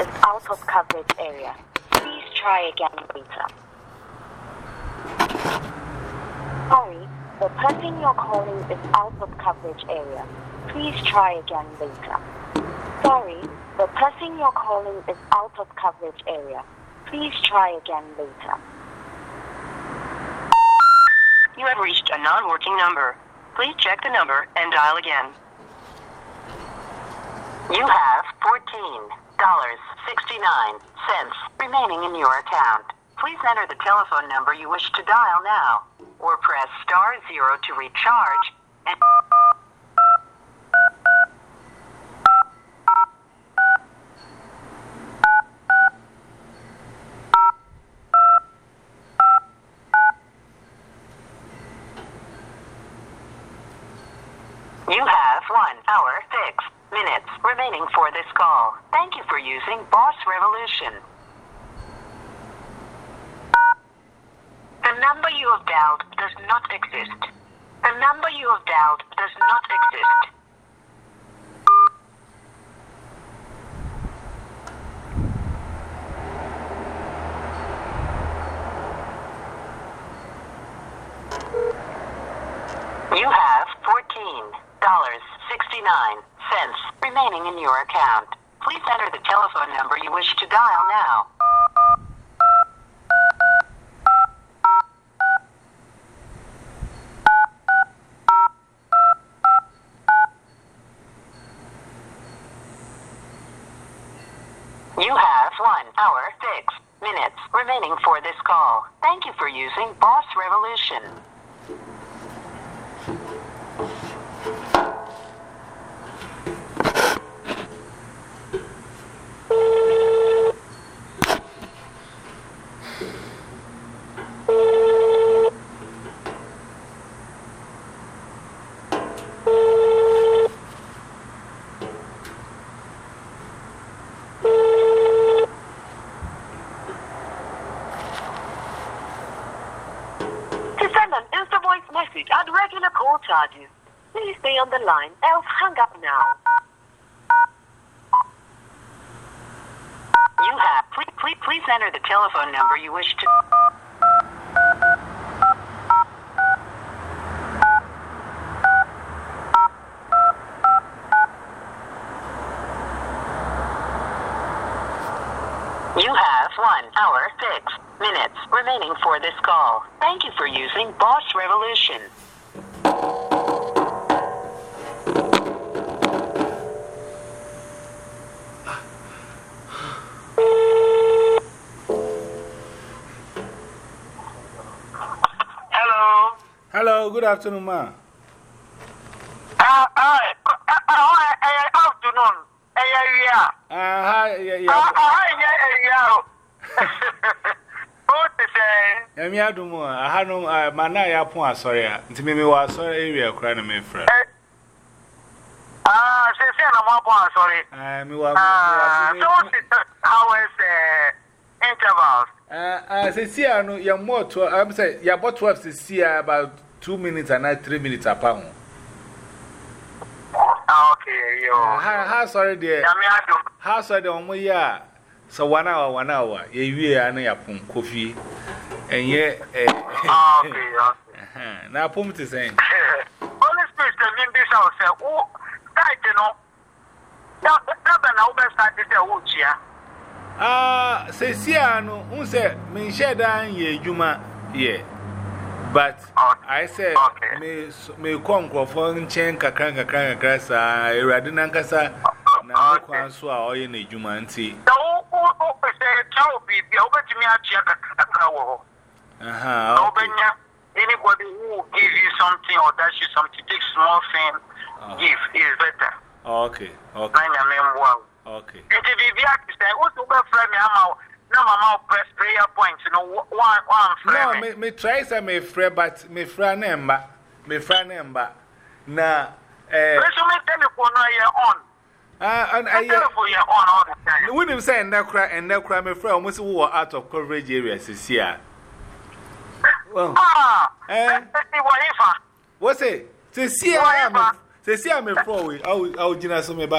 is out of coverage area. Please try again later. Sorry, the person you're calling is out of coverage area. Please try again later. Sorry, the person you're calling is out of coverage area. Please try again later. You have reached a non-working number. Please check the number and dial again. You have $14.69 remaining in your account. Please enter the telephone number you wish to dial now, or press star zero to recharge. And You have one hour, six minutes remaining for this call. Thank you for using Boss Revolution. The number you have dialed does not exist. The number you have dialed does not exist. You have $14.69 remaining in your account. Please enter the telephone number you wish to dial now. You have one hour, six minutes remaining for this call. Thank you for using Boss Revolution. To send an instant voice message and regular call charges, please stay on the line, else hang up now. You have. Please, please, please enter the telephone number you wish to. You have one hour, six minutes remaining for this call. Thank you for using Boss Revolution. Hello. Hello, good afternoon, ma. Uh, uh, uh, uh, uh, afternoon. Uh, yeah, yeah. Uh, hi, yeah, yeah. uh, yeah, I'm y a d I had no mana yapon, sorry. To me, was sorry, we are crying, my friend. Ah, I'm up on sorry. I mean, how is the intervals? I see, I know you're more to, I'm saying, you're about 12 to see about two minutes and not three minutes a. Okay, you. Sorry, dear. How sorry, the one. So one hour, one hour. Yeah, you are not upon coffee. And yeah, eh, oh, okay, okay. Now, Pum to say, Holy Spirit, the wind is out. Say, oh, that you know, that the number started the wood here. Ah, say, Siano, who said, Minsheda, ye, Juma, yeah. But I said, May conquer for Chenka, Cranka, Cranka, Crassa, Radinankasa, Namakwansu, or in a Jumanti. No ɛkyɛ wo biribi a wobɛtumi akyea kakrakra wɔ hɔ na wobɛnya anybody who will give you something or dash you something take small thing oh. give is better. Ah, okay na nyame mboa wo nti biribi ate sɛ wo wobɛfrɛ me? Ama na mama wo press prayer point no woamfrɛ no me. try sɛ mefrɛ but mefrɛ ne mba mefrɛ ne mba na eh. ɛso me telephone no ɛyɛ on. Uh, and uh, I wouldn't say, and that cry and that cry, my friend, almost who are out of coverage areas this year. Well, eh? What's it? Say, see, I'm a pro. I'll Gina Sumeba.